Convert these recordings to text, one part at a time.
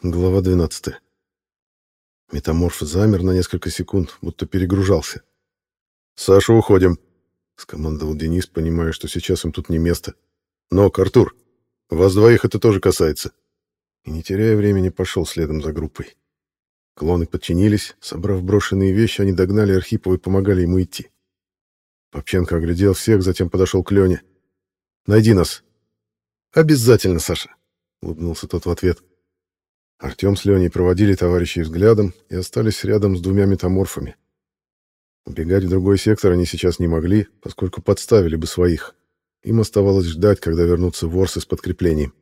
Глава 12. Метаморф замер на несколько секунд, будто перегружался. «Саша, уходим!» — скомандовал Денис, понимая, что сейчас им тут не место. «Но, Артур, вас двоих это тоже касается!» И, не теряя времени, пошел следом за группой. Клоны подчинились, собрав брошенные вещи, они догнали Архипова и помогали ему идти. Попченко оглядел всех, затем подошел к Лене. «Найди нас!» «Обязательно, Саша!» — улыбнулся тот в ответ. Артем с Леней проводили товарищей взглядом и остались рядом с двумя метаморфами. Убегать в другой сектор они сейчас не могли, поскольку подставили бы своих. Им оставалось ждать, когда вернутся ворсы с подкреплением.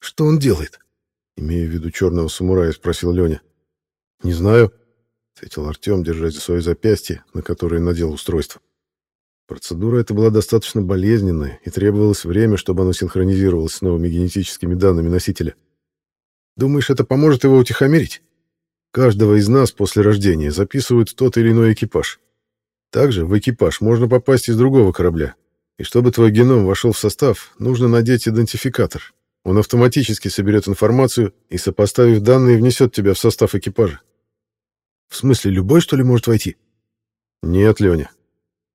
«Что он делает?» Имея в виду черного самурая, спросил Леня. «Не знаю», — ответил Артем, держась за свое запястье, на которое надел устройство. Процедура эта была достаточно болезненная, и требовалось время, чтобы оно синхронизировалось с новыми генетическими данными носителя. Думаешь, это поможет его утихомирить? Каждого из нас после рождения записывают в тот или иной экипаж. Также в экипаж можно попасть из другого корабля. И чтобы твой геном вошел в состав, нужно надеть идентификатор. Он автоматически соберет информацию и, сопоставив данные, внесет тебя в состав экипажа. В смысле, любой, что ли, может войти? Нет, Леня.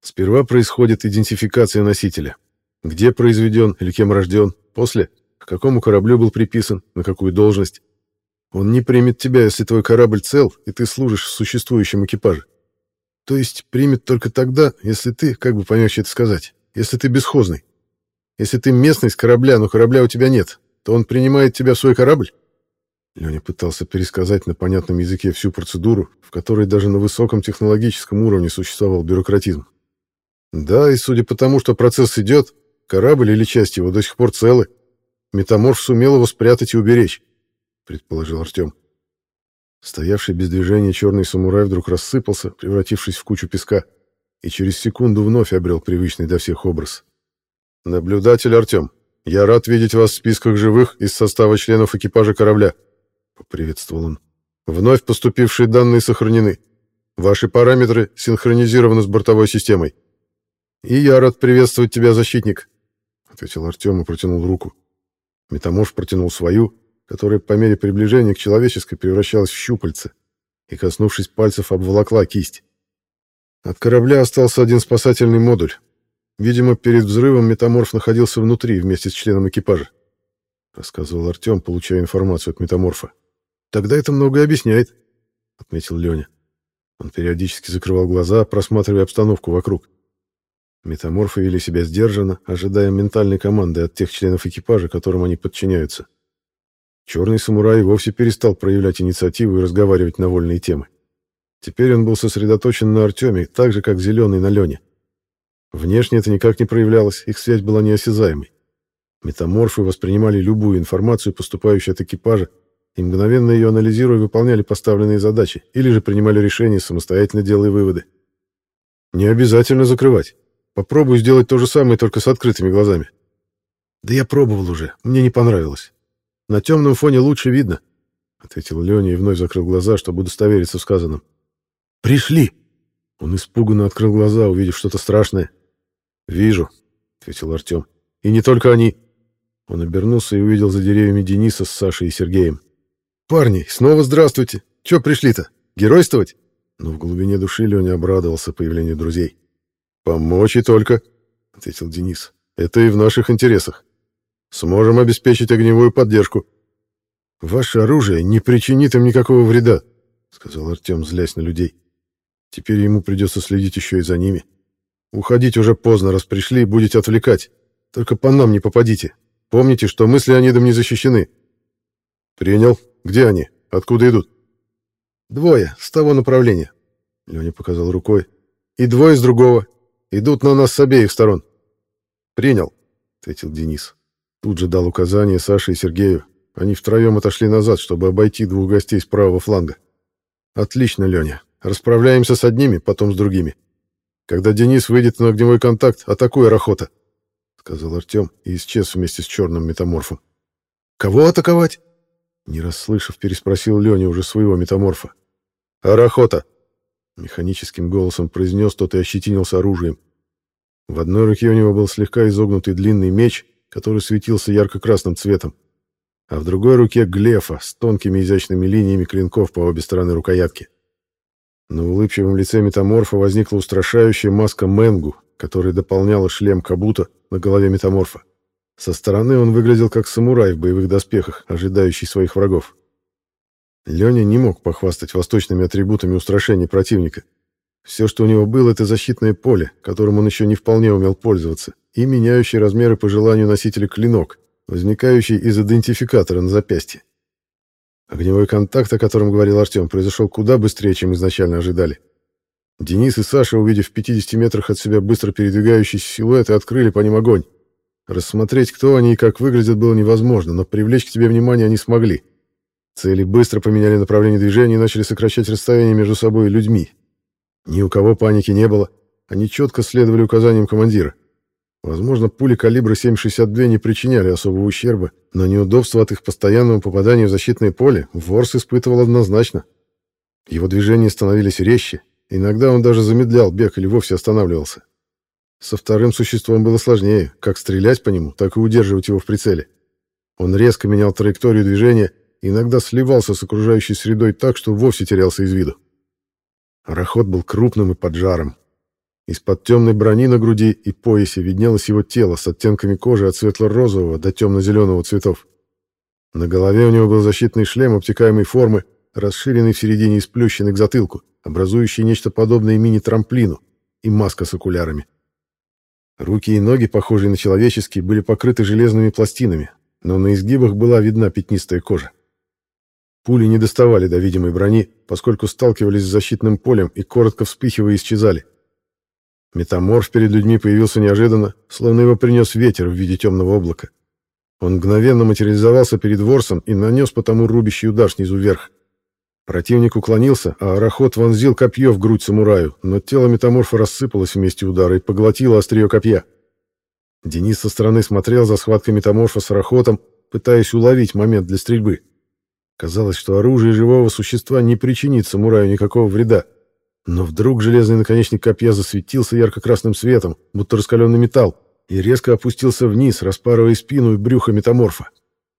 Сперва происходит идентификация носителя. Где произведен или кем рожден. После к какому кораблю был приписан, на какую должность. Он не примет тебя, если твой корабль цел, и ты служишь в существующем экипаже. То есть примет только тогда, если ты, как бы помягче это сказать, если ты бесхозный. Если ты местный с корабля, но корабля у тебя нет, то он принимает тебя в свой корабль? Леня пытался пересказать на понятном языке всю процедуру, в которой даже на высоком технологическом уровне существовал бюрократизм. Да, и судя по тому, что процесс идет, корабль или часть его до сих пор целы, Метаморф сумел его спрятать и уберечь, предположил Артем. Стоявший без движения черный самурай вдруг рассыпался, превратившись в кучу песка, и через секунду вновь обрел привычный для всех образ. «Наблюдатель Артем, я рад видеть вас в списках живых из состава членов экипажа корабля», — поприветствовал он. «Вновь поступившие данные сохранены. Ваши параметры синхронизированы с бортовой системой». «И я рад приветствовать тебя, защитник», — ответил Артем и протянул руку. Метаморф протянул свою, которая по мере приближения к человеческой превращалась в щупальце, и, коснувшись пальцев, обволокла кисть. От корабля остался один спасательный модуль. Видимо, перед взрывом метаморф находился внутри вместе с членом экипажа. Рассказывал Артем, получая информацию от метаморфа. «Тогда это многое объясняет», — отметил Леня. Он периодически закрывал глаза, просматривая обстановку вокруг. Метаморфы вели себя сдержанно, ожидая ментальной команды от тех членов экипажа, которым они подчиняются. Черный самурай вовсе перестал проявлять инициативу и разговаривать на вольные темы. Теперь он был сосредоточен на Артеме, так же, как Зеленый на Лене. Внешне это никак не проявлялось, их связь была неосязаемой. Метаморфы воспринимали любую информацию, поступающую от экипажа, и мгновенно ее анализируя, выполняли поставленные задачи или же принимали решения, самостоятельно делая выводы. Не обязательно закрывать. Попробую сделать то же самое, только с открытыми глазами. Да я пробовал уже, мне не понравилось. На темном фоне лучше видно, ответил Леня и вновь закрыл глаза, чтобы удостовериться в сказанном. Пришли. Он испуганно открыл глаза, увидев что-то страшное. Вижу, ответил Артем. И не только они. Он обернулся и увидел за деревьями Дениса с Сашей и Сергеем. «Парни, снова здравствуйте! Чё пришли-то? Геройствовать?» Но в глубине души Леня обрадовался появлению друзей. «Помочь и только», — ответил Денис. «Это и в наших интересах. Сможем обеспечить огневую поддержку». «Ваше оружие не причинит им никакого вреда», — сказал Артем, злясь на людей. «Теперь ему придется следить еще и за ними. Уходить уже поздно, раз пришли, будете отвлекать. Только по нам не попадите. Помните, что мы с Леонидом не защищены». «Принял. Где они? Откуда идут?» «Двое, с того направления», — Леня показал рукой. «И двое с другого. Идут на нас с обеих сторон. Принял, ответил Денис. Тут же дал указание Саше и Сергею. Они втроем отошли назад, чтобы обойти двух гостей с правого фланга. Отлично, Леня. Расправляемся с одними, потом с другими. Когда Денис выйдет на огневой контакт, атакуй Рахота, сказал Артем и исчез вместе с черным метаморфом. Кого атаковать? Не расслышав, переспросил Леня уже своего метаморфа. Арахота, Механическим голосом произнес тот и ощетинился оружием. В одной руке у него был слегка изогнутый длинный меч, который светился ярко-красным цветом. а в другой руке глефа с тонкими изящными линиями клинков по обе стороны рукоятки. На улыбчивом лице метаморфа возникла устрашающая маска Менгу, которая дополняла шлем Кабута на голове метаморфа. Со стороны он выглядел как самурай в боевых доспехах, ожидающий своих врагов. Леня не мог похвастать восточными атрибутами устрашения противника. Все, что у него было, это защитное поле, которым он еще не вполне умел пользоваться, и меняющий размеры по желанию носителя клинок, возникающий из идентификатора на запястье. Огневой контакт, о котором говорил Артем, произошел куда быстрее, чем изначально ожидали. Денис и Саша, увидев в 50 метрах от себя быстро передвигающиеся силуэты, открыли по ним огонь. Рассмотреть, кто они и как выглядят, было невозможно, но привлечь к себе внимание они смогли. Цели быстро поменяли направление движения и начали сокращать расстояние между собой и людьми. Ни у кого паники не было, они четко следовали указаниям командира. Возможно, пули калибра 7,62 не причиняли особого ущерба, но неудобство от их постоянного попадания в защитное поле Ворс испытывал однозначно. Его движения становились резче, иногда он даже замедлял бег или вовсе останавливался. Со вторым существом было сложнее, как стрелять по нему, так и удерживать его в прицеле. Он резко менял траекторию движения, иногда сливался с окружающей средой так, что вовсе терялся из виду. Рахот был крупным и поджаром. Из-под темной брони на груди и поясе виднелось его тело с оттенками кожи от светло-розового до темно-зеленого цветов. На голове у него был защитный шлем обтекаемой формы, расширенный в середине и сплющенный к затылку, образующий нечто подобное мини-трамплину, и маска с окулярами. Руки и ноги, похожие на человеческие, были покрыты железными пластинами, но на изгибах была видна пятнистая кожа. Пули не доставали до видимой брони, поскольку сталкивались с защитным полем и, коротко вспыхивая, исчезали. Метаморф перед людьми появился неожиданно, словно его принес ветер в виде темного облака. Он мгновенно материализовался перед Ворсом и нанес по тому рубящий удар снизу вверх. Противник уклонился, а Арахот вонзил копье в грудь самураю, но тело метаморфа рассыпалось вместе удара и поглотило острие копья. Денис со стороны смотрел за схваткой метаморфа с Арахотом, пытаясь уловить момент для стрельбы. Казалось, что оружие живого существа не причинит самураю никакого вреда. Но вдруг железный наконечник копья засветился ярко-красным светом, будто раскаленный металл, и резко опустился вниз, распарывая спину и брюхо метаморфа.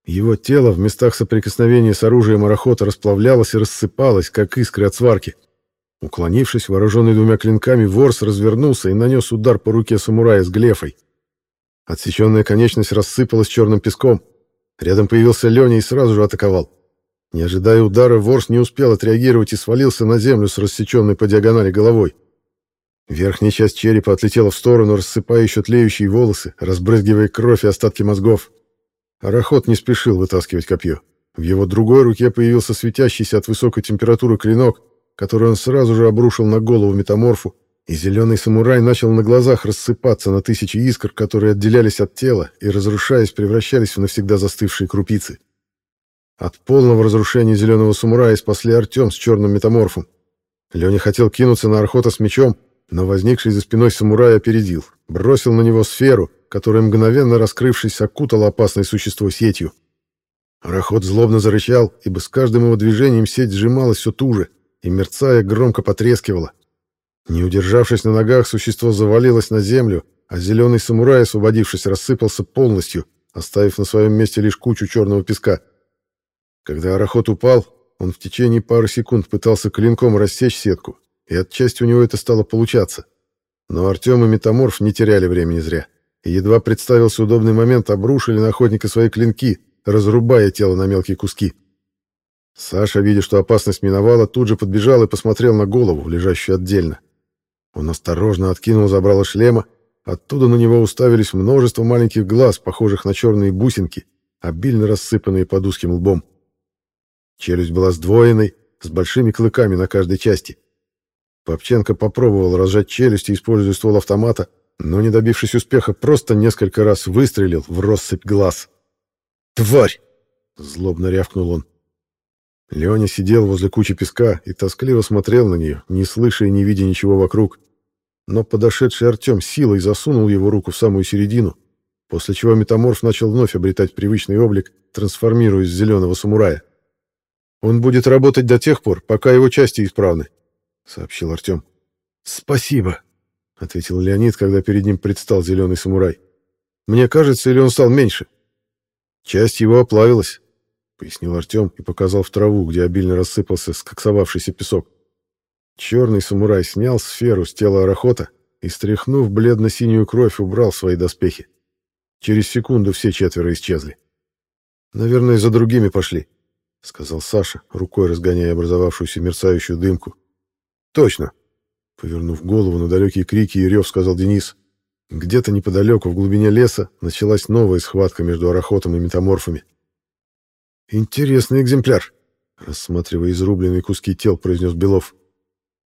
Его тело в местах соприкосновения с оружием арахота расплавлялось и рассыпалось, как искры от сварки. Уклонившись, вооруженный двумя клинками, ворс развернулся и нанес удар по руке самурая с глефой. Отсеченная конечность рассыпалась черным песком. Рядом появился Леня и сразу же атаковал. Не ожидая удара, ворс не успел отреагировать и свалился на землю с рассеченной по диагонали головой. Верхняя часть черепа отлетела в сторону, рассыпая еще тлеющие волосы, разбрызгивая кровь и остатки мозгов. Арахот не спешил вытаскивать копье. В его другой руке появился светящийся от высокой температуры клинок, который он сразу же обрушил на голову метаморфу, и зеленый самурай начал на глазах рассыпаться на тысячи искр, которые отделялись от тела и, разрушаясь, превращались в навсегда застывшие крупицы. От полного разрушения зеленого самурая спасли Артем с черным метаморфом. Леня хотел кинуться на Архота с мечом, но возникший за спиной самурай опередил, бросил на него сферу, которая, мгновенно раскрывшись, окутала опасное существо сетью. Арахот злобно зарычал, ибо с каждым его движением сеть сжималась все туже и, мерцая, громко потрескивала. Не удержавшись на ногах, существо завалилось на землю, а зеленый самурай, освободившись, рассыпался полностью, оставив на своем месте лишь кучу черного песка. Когда арахот упал, он в течение пары секунд пытался клинком рассечь сетку, и отчасти у него это стало получаться. Но Артем и Метаморф не теряли времени зря, и едва представился удобный момент, обрушили на охотника свои клинки, разрубая тело на мелкие куски. Саша, видя, что опасность миновала, тут же подбежал и посмотрел на голову, лежащую отдельно. Он осторожно откинул забрало шлема, оттуда на него уставились множество маленьких глаз, похожих на черные бусинки, обильно рассыпанные под узким лбом. Челюсть была сдвоенной, с большими клыками на каждой части. Попченко попробовал разжать челюсти, используя ствол автомата, но, не добившись успеха, просто несколько раз выстрелил в россыпь глаз. «Тварь!» — злобно рявкнул он. Леня сидел возле кучи песка и тоскливо смотрел на нее, не слыша и не видя ничего вокруг. Но подошедший Артем силой засунул его руку в самую середину, после чего метаморф начал вновь обретать привычный облик, трансформируясь в зеленого самурая. Он будет работать до тех пор, пока его части исправны, сообщил Артем. Спасибо, ответил Леонид, когда перед ним предстал зеленый самурай. Мне кажется, или он стал меньше? Часть его оплавилась, пояснил Артем и показал в траву, где обильно рассыпался скоксовавшийся песок. Черный самурай снял сферу с тела Арахота и, стряхнув бледно-синюю кровь, убрал свои доспехи. Через секунду все четверо исчезли. «Наверное, за другими пошли», — сказал Саша, рукой разгоняя образовавшуюся мерцающую дымку. «Точно!» — повернув голову на далекие крики и рев, сказал Денис. Где-то неподалеку, в глубине леса, началась новая схватка между арахотом и метаморфами. «Интересный экземпляр», — рассматривая изрубленные куски тел, произнес Белов.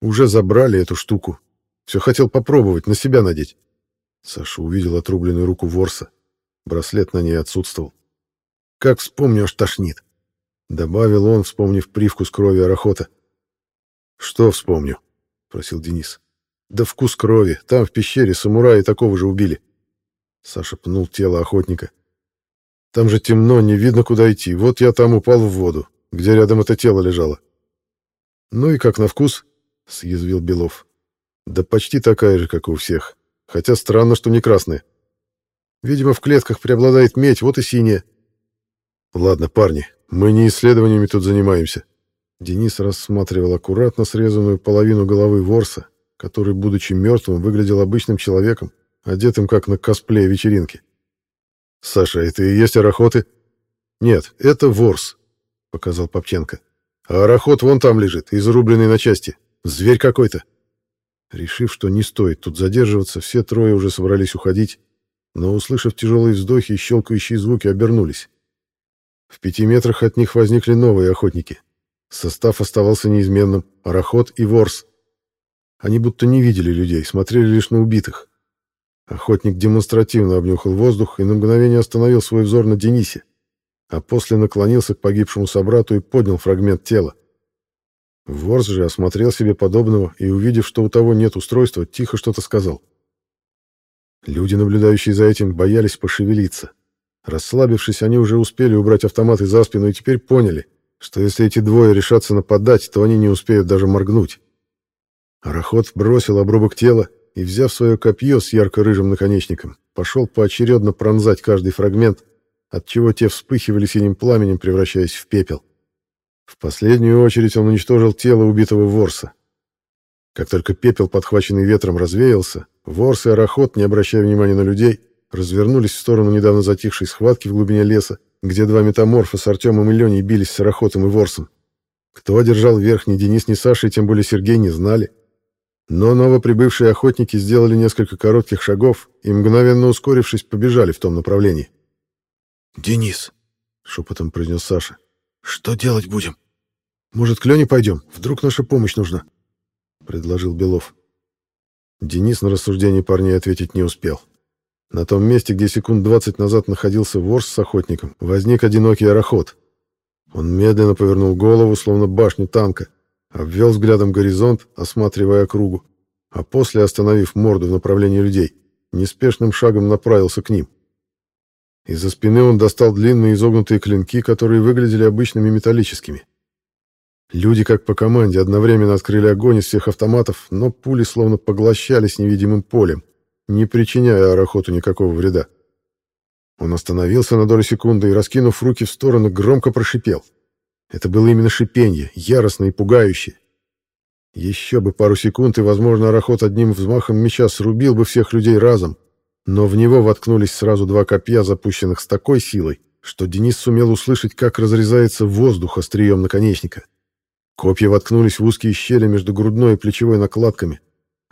«Уже забрали эту штуку. Все хотел попробовать, на себя надеть». Саша увидел отрубленную руку ворса. Браслет на ней отсутствовал. «Как вспомню, аж тошнит», — добавил он, вспомнив привкус крови арахота. «Что вспомню?» — просил Денис. «Да вкус крови. Там, в пещере, самураи такого же убили». Саша пнул тело охотника. Там же темно, не видно, куда идти. Вот я там упал в воду, где рядом это тело лежало. Ну и как на вкус? съязвил Белов. Да почти такая же, как и у всех. Хотя странно, что не красная. Видимо, в клетках преобладает медь, вот и синяя. Ладно, парни, мы не исследованиями тут занимаемся. Денис рассматривал аккуратно срезанную половину головы ворса, который, будучи мертвым, выглядел обычным человеком, одетым как на косплей вечеринки. «Саша, это и есть арахоты?» «Нет, это ворс», — показал Попченко. «А арахот вон там лежит, изрубленный на части. Зверь какой-то». Решив, что не стоит тут задерживаться, все трое уже собрались уходить, но, услышав тяжелые вздохи и щелкающие звуки, обернулись. В пяти метрах от них возникли новые охотники. Состав оставался неизменным — арахот и ворс. Они будто не видели людей, смотрели лишь на убитых. Охотник демонстративно обнюхал воздух и на мгновение остановил свой взор на Денисе, а после наклонился к погибшему собрату и поднял фрагмент тела. Ворс же осмотрел себе подобного и, увидев, что у того нет устройства, тихо что-то сказал. Люди, наблюдающие за этим, боялись пошевелиться. Расслабившись, они уже успели убрать автоматы за спину и теперь поняли, что если эти двое решатся нападать, то они не успеют даже моргнуть. Арахот бросил обрубок тела и, взяв свое копье с ярко-рыжим наконечником, пошел поочередно пронзать каждый фрагмент, отчего те вспыхивали синим пламенем, превращаясь в пепел. В последнюю очередь он уничтожил тело убитого ворса. Как только пепел, подхваченный ветром, развеялся, ворс и арахот, не обращая внимания на людей, развернулись в сторону недавно затихшей схватки в глубине леса, где два метаморфа с Артемом и Леней бились с арахотом и ворсом. Кто одержал верх, ни Денис, ни Саша, и тем более Сергей не знали. Но новоприбывшие охотники сделали несколько коротких шагов и, мгновенно ускорившись, побежали в том направлении. «Денис», — шепотом произнес Саша, — «что делать будем? Может, к Лене пойдем? Вдруг наша помощь нужна?» — предложил Белов. Денис на рассуждение парней ответить не успел. На том месте, где секунд двадцать назад находился ворс с охотником, возник одинокий арахот. Он медленно повернул голову, словно башню танка, обвел взглядом горизонт, осматривая округу, а после, остановив морду в направлении людей, неспешным шагом направился к ним. Из-за спины он достал длинные изогнутые клинки, которые выглядели обычными металлическими. Люди, как по команде, одновременно открыли огонь из всех автоматов, но пули словно поглощались невидимым полем, не причиняя Арахоту никакого вреда. Он остановился на долю секунды и, раскинув руки в стороны, громко прошипел — это было именно шипенье, яростное и пугающее. Еще бы пару секунд, и, возможно, Арахот одним взмахом меча срубил бы всех людей разом, но в него воткнулись сразу два копья, запущенных с такой силой, что Денис сумел услышать, как разрезается воздух острием наконечника. Копья воткнулись в узкие щели между грудной и плечевой накладками.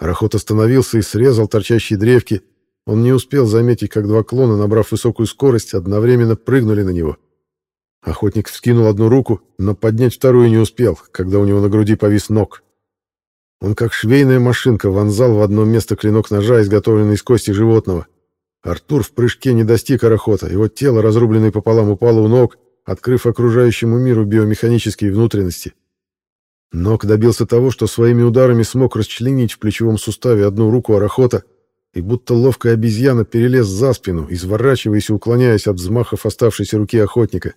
Арахот остановился и срезал торчащие древки. Он не успел заметить, как два клона, набрав высокую скорость, одновременно прыгнули на него. Охотник вскинул одну руку, но поднять вторую не успел, когда у него на груди повис ног. Он как швейная машинка вонзал в одно место клинок ножа, изготовленный из кости животного. Артур в прыжке не достиг арахота, его тело, разрубленное пополам, упало у ног, открыв окружающему миру биомеханические внутренности. Ног добился того, что своими ударами смог расчленить в плечевом суставе одну руку арахота и будто ловкая обезьяна перелез за спину, изворачиваясь и уклоняясь от взмахов оставшейся руки охотника.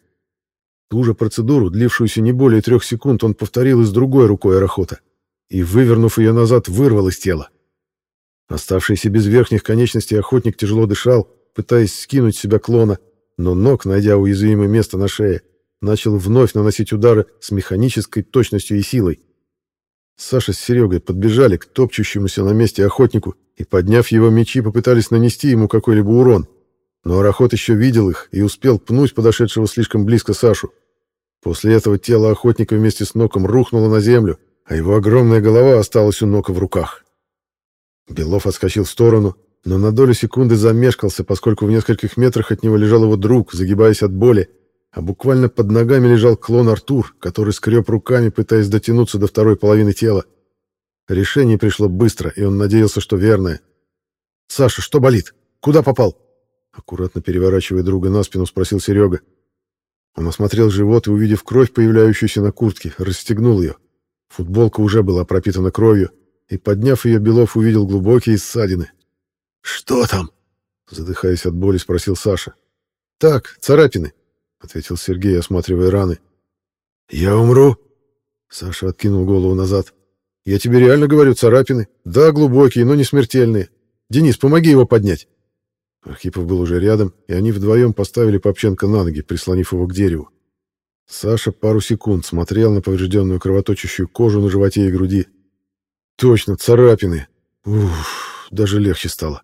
Ту же процедуру, длившуюся не более трех секунд, он повторил и с другой рукой Арахота, и, вывернув ее назад, вырвал из тела. Оставшийся без верхних конечностей охотник тяжело дышал, пытаясь скинуть с себя клона, но ног, найдя уязвимое место на шее, начал вновь наносить удары с механической точностью и силой. Саша с Серегой подбежали к топчущемуся на месте охотнику и, подняв его мечи, попытались нанести ему какой-либо урон. Но Арахот еще видел их и успел пнуть подошедшего слишком близко Сашу. После этого тело охотника вместе с Ноком рухнуло на землю, а его огромная голова осталась у Нока в руках. Белов отскочил в сторону, но на долю секунды замешкался, поскольку в нескольких метрах от него лежал его друг, загибаясь от боли, а буквально под ногами лежал клон Артур, который скреб руками, пытаясь дотянуться до второй половины тела. Решение пришло быстро, и он надеялся, что верное. «Саша, что болит? Куда попал?» Аккуратно переворачивая друга на спину, спросил Серега. Он осмотрел живот и, увидев кровь, появляющуюся на куртке, расстегнул ее. Футболка уже была пропитана кровью, и, подняв ее, Белов увидел глубокие ссадины. «Что там?» Задыхаясь от боли, спросил Саша. «Так, царапины», — ответил Сергей, осматривая раны. «Я умру?» Саша откинул голову назад. «Я тебе реально говорю, царапины. Да, глубокие, но не смертельные. Денис, помоги его поднять». Архипов был уже рядом, и они вдвоем поставили Попченко на ноги, прислонив его к дереву. Саша пару секунд смотрел на поврежденную кровоточащую кожу на животе и груди. «Точно, царапины. Уф, даже легче стало.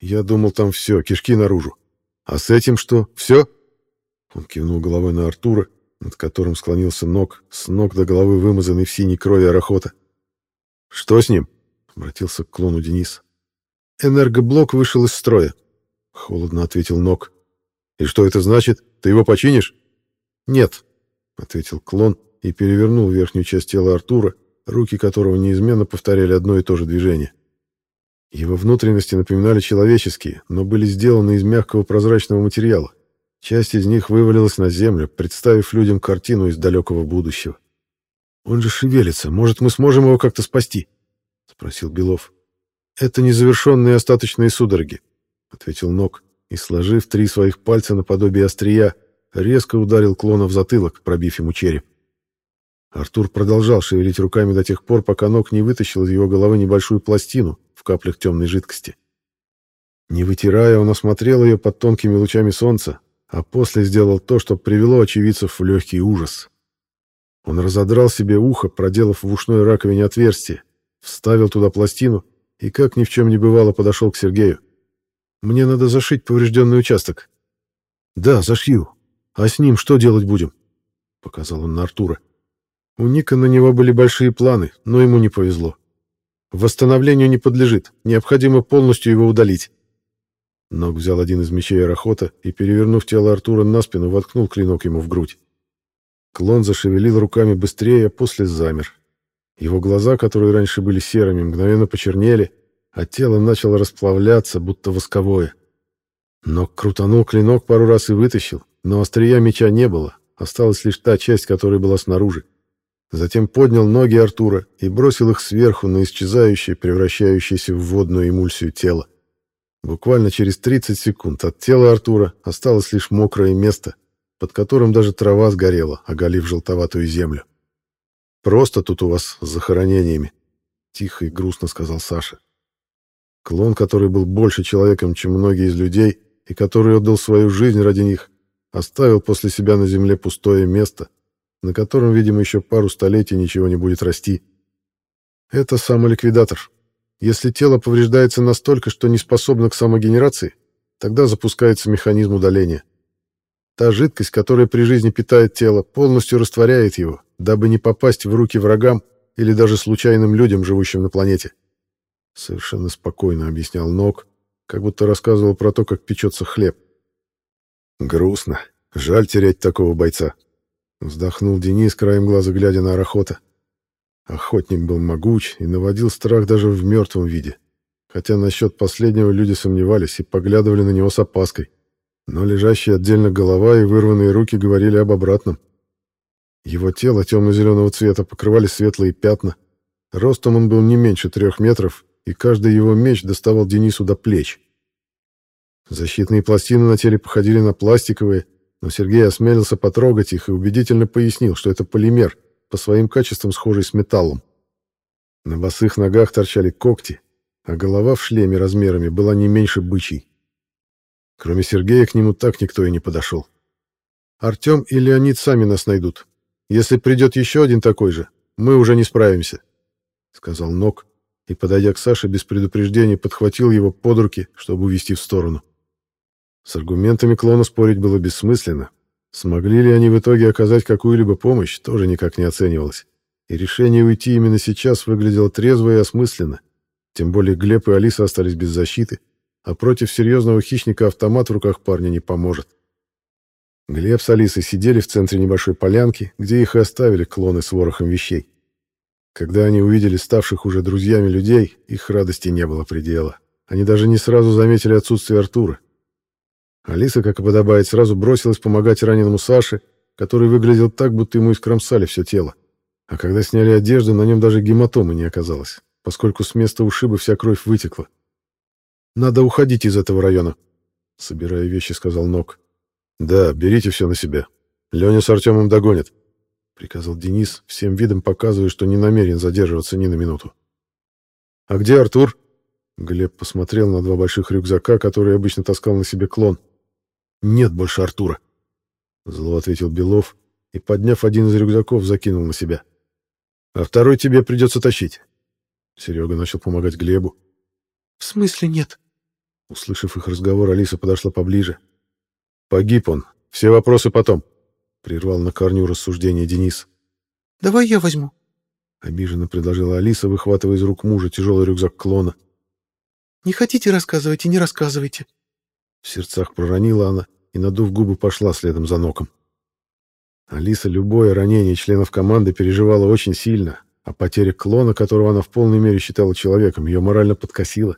Я думал, там все, кишки наружу. А с этим что, все?» Он кивнул головой на Артура, над которым склонился ног, с ног до головы вымазанный в синей крови арахота. «Что с ним?» — обратился к клону Денис. «Энергоблок вышел из строя», — холодно ответил Нок. «И что это значит? Ты его починишь?» «Нет», — ответил клон и перевернул верхнюю часть тела Артура, руки которого неизменно повторяли одно и то же движение. Его внутренности напоминали человеческие, но были сделаны из мягкого прозрачного материала. Часть из них вывалилась на землю, представив людям картину из далекого будущего. «Он же шевелится. Может, мы сможем его как-то спасти?» — спросил Белов. «Это незавершенные остаточные судороги», — ответил Нок, и, сложив три своих пальца наподобие острия, резко ударил клона в затылок, пробив ему череп. Артур продолжал шевелить руками до тех пор, пока Нок не вытащил из его головы небольшую пластину в каплях темной жидкости. Не вытирая, он осмотрел ее под тонкими лучами солнца, а после сделал то, что привело очевидцев в легкий ужас. Он разодрал себе ухо, проделав в ушной раковине отверстие, вставил туда пластину и, как ни в чем не бывало, подошел к Сергею. «Мне надо зашить поврежденный участок». «Да, зашью. А с ним что делать будем?» — показал он на Артура. У Ника на него были большие планы, но ему не повезло. Восстановлению не подлежит, необходимо полностью его удалить. Ног взял один из мечей Арахота и, перевернув тело Артура на спину, воткнул клинок ему в грудь. Клон зашевелил руками быстрее, а после замер. Его глаза, которые раньше были серыми, мгновенно почернели, а тело начало расплавляться, будто восковое. Ног крутанул клинок пару раз и вытащил, но острия меча не было, осталась лишь та часть, которая была снаружи. Затем поднял ноги Артура и бросил их сверху на исчезающее, превращающееся в водную эмульсию тело. Буквально через 30 секунд от тела Артура осталось лишь мокрое место, под которым даже трава сгорела, оголив желтоватую землю. «Просто тут у вас с захоронениями», — тихо и грустно сказал Саша. Клон, который был больше человеком, чем многие из людей, и который отдал свою жизнь ради них, оставил после себя на земле пустое место, на котором, видимо, еще пару столетий ничего не будет расти. Это самоликвидатор, если тело повреждается настолько, что не способно к самогенерации, тогда запускается механизм удаления. Та жидкость, которая при жизни питает тело, полностью растворяет его, дабы не попасть в руки врагам или даже случайным людям, живущим на планете. Совершенно спокойно объяснял Нок, как будто рассказывал про то, как печется хлеб. Грустно. Жаль терять такого бойца. Вздохнул Денис, краем глаза глядя на Арахота. Охотник был могуч и наводил страх даже в мертвом виде. Хотя насчет последнего люди сомневались и поглядывали на него с опаской. Но лежащая отдельно голова и вырванные руки говорили об обратном. Его тело темно-зеленого цвета покрывали светлые пятна. Ростом он был не меньше трех метров, и каждый его меч доставал Денису до плеч. Защитные пластины на теле походили на пластиковые, но Сергей осмелился потрогать их и убедительно пояснил, что это полимер — по своим качествам схожий с металлом. На босых ногах торчали когти, а голова в шлеме размерами была не меньше бычьей. Кроме Сергея к нему так никто и не подошел. Артем и Леонид сами нас найдут. Если придет еще один такой же, мы уже не справимся», — сказал Нок, и, подойдя к Саше без предупреждения, подхватил его под руки, чтобы увести в сторону. С аргументами клона спорить было бессмысленно. Смогли ли они в итоге оказать какую-либо помощь, тоже никак не оценивалось. И решение уйти именно сейчас выглядело трезво и осмысленно. Тем более Глеб и Алиса остались без защиты, а против серьезного хищника автомат в руках парня не поможет. Глеб с Алисой сидели в центре небольшой полянки, где их и оставили клоны с ворохом вещей. Когда они увидели ставших уже друзьями людей, их радости не было предела. Они даже не сразу заметили отсутствие Артура. Алиса, как и подобает, сразу бросилась помогать раненому Саше, который выглядел так, будто ему искромсали все тело. А когда сняли одежду, на нем даже гематомы не оказалось, поскольку с места ушиба вся кровь вытекла. «Надо уходить из этого района», — собирая вещи, сказал Нок. «Да, берите все на себя. Леня с Артемом догонят», — приказал Денис, всем видом показывая, что не намерен задерживаться ни на минуту. «А где Артур?» Глеб посмотрел на два больших рюкзака, которые обычно таскал на себе клон. «Нет больше Артура», — зло ответил Белов и, подняв один из рюкзаков, закинул на себя. «А второй тебе придется тащить». Серега начал помогать Глебу. «В смысле нет?» Услышав их разговор, Алиса подошла поближе. «Погиб он. Все вопросы потом», — прервал на корню рассуждение Денис. «Давай я возьму», — обиженно предложила Алиса, выхватывая из рук мужа тяжелый рюкзак клона. «Не хотите рассказывать и не рассказывайте». В сердцах проронила она и, надув губы, пошла следом за ноком. Алиса любое ранение членов команды переживала очень сильно, а потеря клона, которого она в полной мере считала человеком, ее морально подкосила.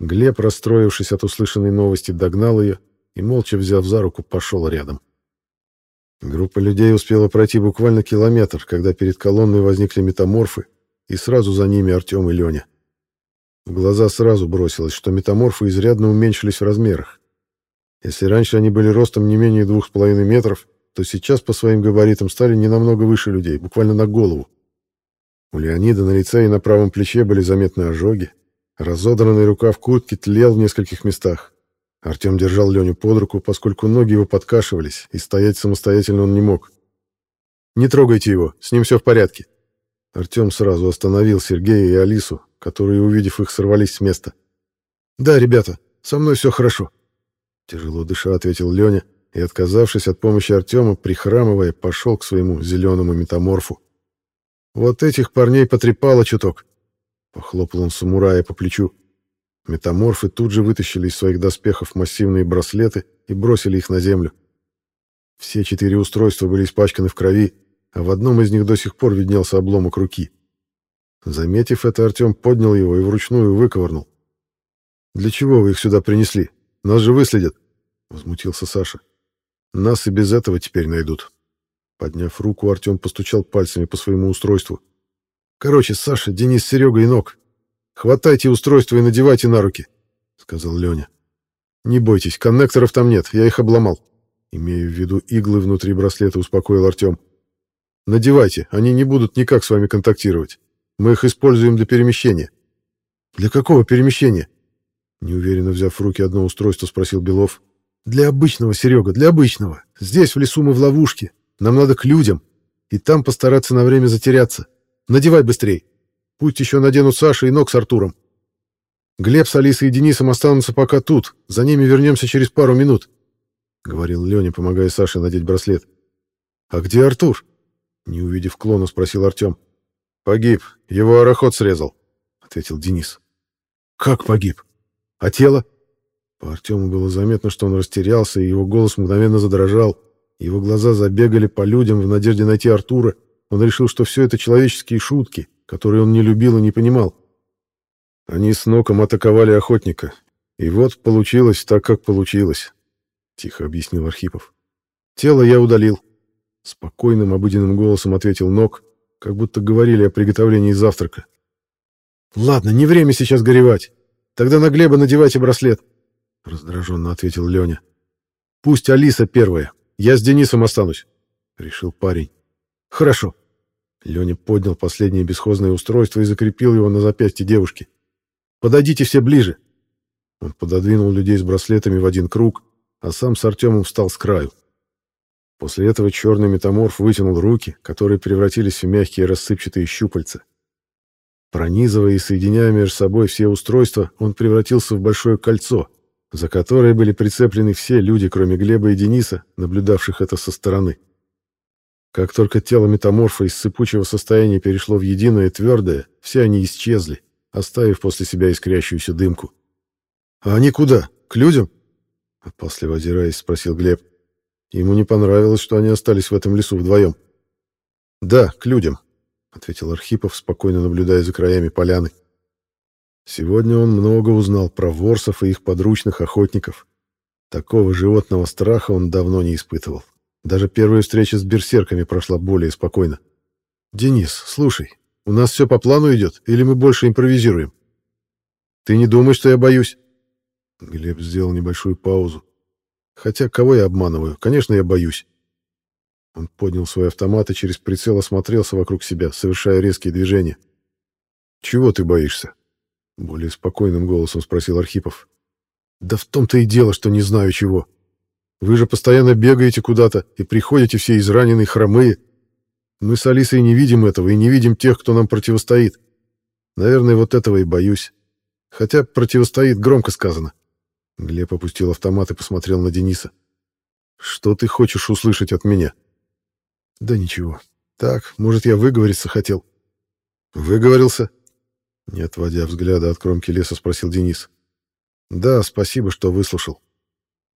Глеб, расстроившись от услышанной новости, догнал ее и, молча взяв за руку, пошел рядом. Группа людей успела пройти буквально километр, когда перед колонной возникли метаморфы, и сразу за ними Артем и Леня. В глаза сразу бросилось, что метаморфы изрядно уменьшились в размерах. Если раньше они были ростом не менее двух с половиной метров, то сейчас по своим габаритам стали не намного выше людей, буквально на голову. У Леонида на лице и на правом плече были заметны ожоги. Разодранный рукав куртки тлел в нескольких местах. Артем держал Леню под руку, поскольку ноги его подкашивались, и стоять самостоятельно он не мог. «Не трогайте его, с ним все в порядке». Артем сразу остановил Сергея и Алису, которые, увидев их, сорвались с места. «Да, ребята, со мной все хорошо», — тяжело дыша ответил Леня, и, отказавшись от помощи Артема, прихрамывая, пошел к своему зеленому метаморфу. «Вот этих парней потрепало чуток», — похлопал он самурая по плечу. Метаморфы тут же вытащили из своих доспехов массивные браслеты и бросили их на землю. Все четыре устройства были испачканы в крови, а в одном из них до сих пор виднелся обломок руки. Заметив это, Артем поднял его и вручную выковырнул. «Для чего вы их сюда принесли? Нас же выследят!» — возмутился Саша. Нас и без этого теперь найдут. Подняв руку, Артем постучал пальцами по своему устройству. Короче, Саша, Денис, Серега и Ног. Хватайте устройство и надевайте на руки, сказал Леня. Не бойтесь, коннекторов там нет, я их обломал. Имея в виду иглы внутри браслета, успокоил Артем. Надевайте, они не будут никак с вами контактировать. Мы их используем для перемещения. Для какого перемещения? Неуверенно взяв в руки одно устройство, спросил Белов. Для обычного, Серега, для обычного. Здесь, в лесу, мы в ловушке. Нам надо к людям. И там постараться на время затеряться. Надевай быстрей. Пусть еще наденут Саша и Ног с Артуром. Глеб с Алисой и Денисом останутся пока тут. За ними вернемся через пару минут. — говорил Леня, помогая Саше надеть браслет. «А где Артур?» Не увидев клона, спросил Артем. «Погиб. Его ароход срезал», — ответил Денис. «Как погиб? А тело?» По Артему было заметно, что он растерялся, и его голос мгновенно задрожал. Его глаза забегали по людям в надежде найти Артура. Он решил, что все это человеческие шутки, которые он не любил и не понимал. Они с Ноком атаковали охотника. И вот получилось так, как получилось, — тихо объяснил Архипов. Тело я удалил. Спокойным, обыденным голосом ответил Нок, как будто говорили о приготовлении завтрака. «Ладно, не время сейчас горевать. Тогда на Глеба надевайте браслет», — раздраженно ответил Леня. «Пусть Алиса первая. Я с Денисом останусь», — решил парень. «Хорошо». Леня поднял последнее бесхозное устройство и закрепил его на запястье девушки. «Подойдите все ближе». Он пододвинул людей с браслетами в один круг, а сам с Артемом встал с краю. После этого черный метаморф вытянул руки, которые превратились в мягкие рассыпчатые щупальца. Пронизывая и соединяя между собой все устройства, он превратился в большое кольцо, за которое были прицеплены все люди, кроме Глеба и Дениса, наблюдавших это со стороны. Как только тело метаморфа из сыпучего состояния перешло в единое твердое, все они исчезли, оставив после себя искрящуюся дымку. «А они куда? К людям?» Опасливо озираясь, спросил Глеб. Ему не понравилось, что они остались в этом лесу вдвоем. «Да, к людям», — ответил Архипов, спокойно наблюдая за краями поляны. Сегодня он много узнал про ворсов и их подручных охотников. Такого животного страха он давно не испытывал. Даже первая встреча с берсерками прошла более спокойно. «Денис, слушай, у нас все по плану идет, или мы больше импровизируем? Ты не думай, что я боюсь?» Глеб сделал небольшую паузу. «Хотя кого я обманываю? Конечно, я боюсь». Он поднял свой автомат и через прицел осмотрелся вокруг себя, совершая резкие движения. «Чего ты боишься?» Более спокойным голосом спросил Архипов. «Да в том-то и дело, что не знаю чего. Вы же постоянно бегаете куда-то и приходите все израненные, хромые. Мы с Алисой не видим этого и не видим тех, кто нам противостоит. Наверное, вот этого и боюсь. Хотя противостоит громко сказано». Глеб опустил автомат и посмотрел на Дениса. «Что ты хочешь услышать от меня?» «Да ничего. Так, может, я выговориться хотел». «Выговорился?» Не отводя взгляда от кромки леса, спросил Денис. «Да, спасибо, что выслушал.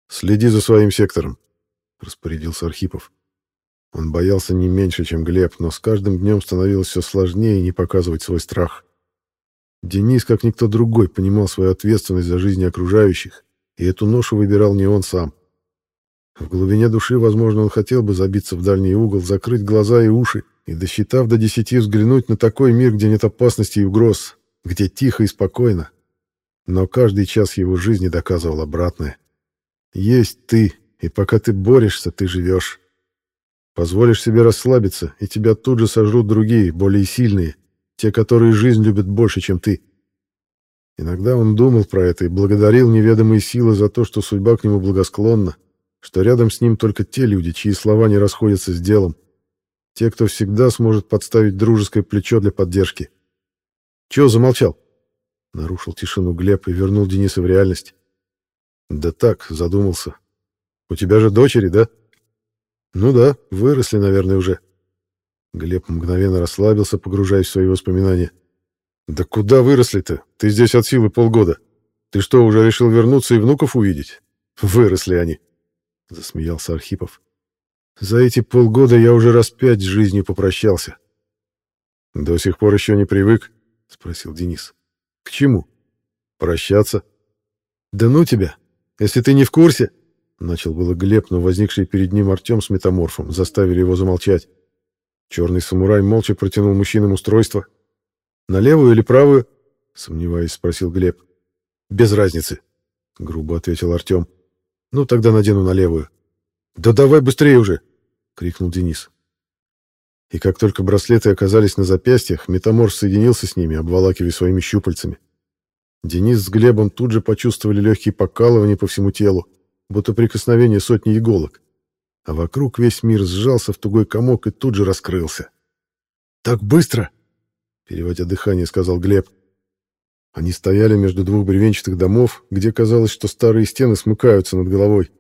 Следи за своим сектором», — распорядился Архипов. Он боялся не меньше, чем Глеб, но с каждым днем становилось все сложнее не показывать свой страх. Денис, как никто другой, понимал свою ответственность за жизнь окружающих, и эту ношу выбирал не он сам. В глубине души, возможно, он хотел бы забиться в дальний угол, закрыть глаза и уши и, досчитав до десяти, взглянуть на такой мир, где нет опасности и угроз, где тихо и спокойно. Но каждый час его жизни доказывал обратное. Есть ты, и пока ты борешься, ты живешь. Позволишь себе расслабиться, и тебя тут же сожрут другие, более сильные, те, которые жизнь любят больше, чем ты. Иногда он думал про это и благодарил неведомые силы за то, что судьба к нему благосклонна, что рядом с ним только те люди, чьи слова не расходятся с делом, те, кто всегда сможет подставить дружеское плечо для поддержки. Чего замолчал? Нарушил тишину Глеб и вернул Дениса в реальность. Да так, задумался. У тебя же дочери, да? Ну да, выросли, наверное, уже. Глеб мгновенно расслабился, погружаясь в свои воспоминания. Куда выросли-то? Ты здесь от силы полгода. Ты что, уже решил вернуться и внуков увидеть? Выросли они. Засмеялся Архипов. За эти полгода я уже раз пять с жизнью попрощался. До сих пор еще не привык. — спросил Денис. «К чему? Прощаться?» «Да ну тебя! Если ты не в курсе...» Начал было Глеб, но возникший перед ним Артем с метаморфом заставили его замолчать. Черный самурай молча протянул мужчинам устройство. «На левую или правую?» — сомневаясь, спросил Глеб. «Без разницы», — грубо ответил Артем. «Ну, тогда надену на левую». «Да давай быстрее уже!» — крикнул Денис. И как только браслеты оказались на запястьях, метаморф соединился с ними, обволакивая своими щупальцами. Денис с Глебом тут же почувствовали легкие покалывания по всему телу, будто прикосновение сотни иголок. А вокруг весь мир сжался в тугой комок и тут же раскрылся. «Так быстро!» — переводя дыхание, сказал Глеб. Они стояли между двух бревенчатых домов, где казалось, что старые стены смыкаются над головой.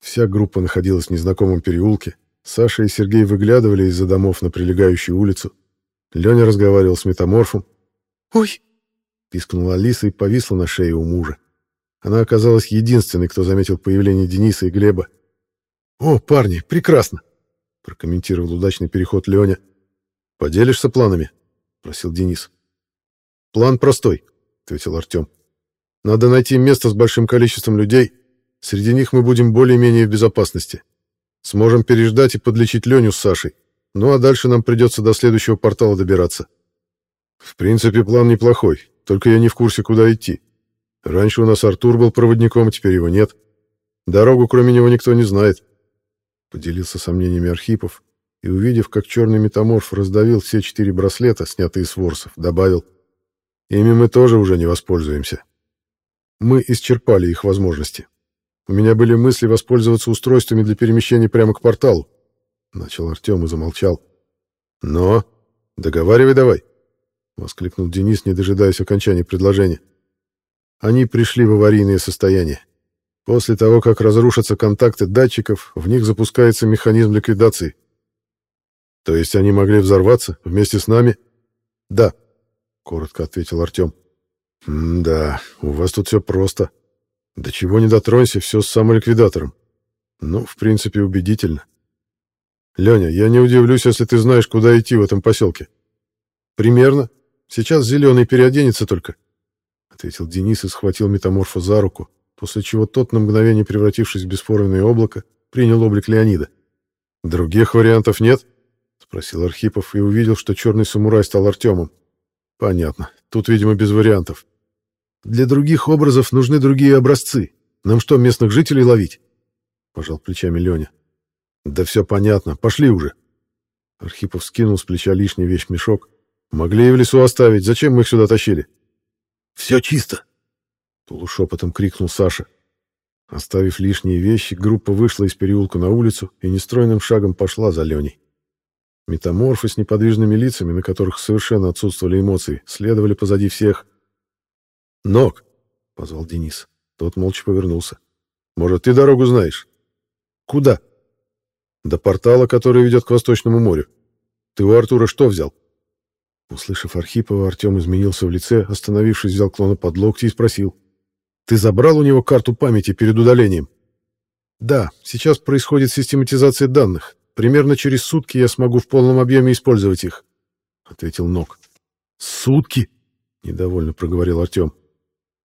Вся группа находилась в незнакомом переулке, Саша и Сергей выглядывали из-за домов на прилегающую улицу. Леня разговаривал с метаморфом. «Ой!» — пискнула Алиса и повисла на шее у мужа. Она оказалась единственной, кто заметил появление Дениса и Глеба. «О, парни, прекрасно!» — прокомментировал удачный переход Леня. «Поделишься планами?» — просил Денис. «План простой», — ответил Артем. «Надо найти место с большим количеством людей. Среди них мы будем более-менее в безопасности. Сможем переждать и подлечить Леню с Сашей. Ну а дальше нам придется до следующего портала добираться. В принципе, план неплохой, только я не в курсе, куда идти. Раньше у нас Артур был проводником, а теперь его нет. Дорогу кроме него никто не знает. Поделился сомнениями Архипов и, увидев, как черный метаморф раздавил все четыре браслета, снятые с ворсов, добавил, «Ими мы тоже уже не воспользуемся. Мы исчерпали их возможности. У меня были мысли воспользоваться устройствами для перемещения прямо к порталу. Начал Артем и замолчал. Но... Договаривай давай. Воскликнул Денис, не дожидаясь окончания предложения. Они пришли в аварийное состояние. После того, как разрушатся контакты датчиков, в них запускается механизм ликвидации. То есть они могли взорваться вместе с нами? Да, коротко ответил Артем. да, у вас тут все просто. До чего не дотронься, все с самоликвидатором. Ну, в принципе, убедительно. Леня, я не удивлюсь, если ты знаешь, куда идти в этом поселке. Примерно. Сейчас зеленый переоденется только, ответил Денис и схватил метаморфа за руку, после чего тот, на мгновение превратившись в бесформенное облако, принял облик Леонида. «Других вариантов нет?» — спросил Архипов и увидел, что черный самурай стал Артемом. «Понятно. Тут, видимо, без вариантов. Для других образов нужны другие образцы. Нам что, местных жителей ловить?» — пожал плечами Леня. «Да все понятно. Пошли уже». Архипов скинул с плеча лишний вещь-мешок. «Могли и в лесу оставить. Зачем мы их сюда тащили?» «Все чисто!» Полушепотом крикнул Саша. Оставив лишние вещи, группа вышла из переулка на улицу и нестройным шагом пошла за Леней. Метаморфы с неподвижными лицами, на которых совершенно отсутствовали эмоции, следовали позади всех. «Ног!» — позвал Денис. Тот молча повернулся. «Может, ты дорогу знаешь?» «Куда?» «До портала, который ведет к Восточному морю. Ты у Артура что взял?» Услышав Архипова, Артем изменился в лице, остановившись, взял клона под локти и спросил. «Ты забрал у него карту памяти перед удалением?» «Да, сейчас происходит систематизация данных. Примерно через сутки я смогу в полном объеме использовать их», — ответил Нок. «Сутки?» — недовольно проговорил Артем.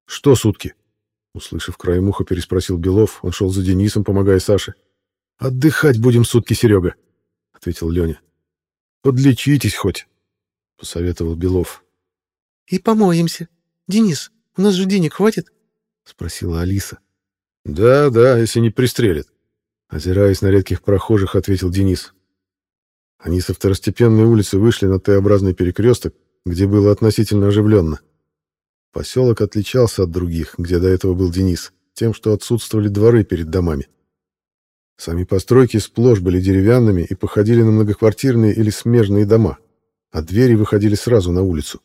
«Что сутки?» Услышав краем уха, переспросил Белов. Он шел за Денисом, помогая Саше. «Отдыхать будем сутки, Серега», — ответил Леня. «Подлечитесь хоть», — посоветовал Белов. «И помоемся. Денис, у нас же денег хватит?» — спросила Алиса. «Да, да, если не пристрелят», — озираясь на редких прохожих, ответил Денис. Они со второстепенной улицы вышли на Т-образный перекресток, где было относительно оживленно. Поселок отличался от других, где до этого был Денис, тем, что отсутствовали дворы перед домами. Сами постройки сплошь были деревянными и походили на многоквартирные или смежные дома а двери выходили сразу на улицу.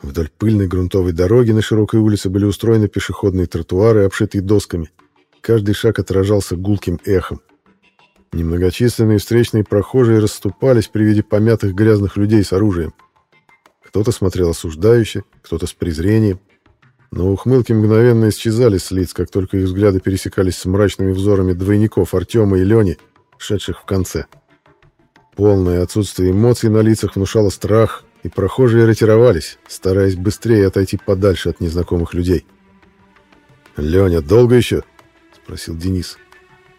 Вдоль пыльной грунтовой дороги на широкой улице были устроены пешеходные тротуары, обшитые досками. Каждый шаг отражался гулким эхом. Немногочисленные встречные прохожие расступались при виде помятых грязных людей с оружием. Кто-то смотрел осуждающе, кто-то с презрением. Но ухмылки мгновенно исчезали с лиц, как только их взгляды пересекались с мрачными взорами двойников Артема и Лени, шедших в конце. — Полное отсутствие эмоций на лицах внушало страх, и прохожие ретировались, стараясь быстрее отойти подальше от незнакомых людей. «Леня, долго еще?» — спросил Денис.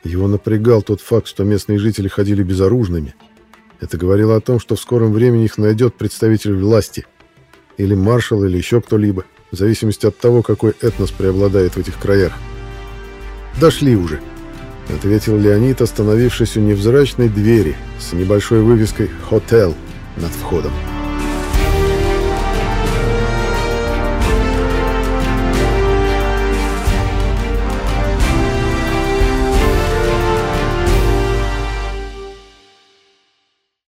Его напрягал тот факт, что местные жители ходили безоружными. Это говорило о том, что в скором времени их найдет представитель власти. Или маршал, или еще кто-либо, в зависимости от того, какой этнос преобладает в этих краях. «Дошли уже!» — ответил Леонид, остановившись у невзрачной двери с небольшой вывеской «Хотел» над входом.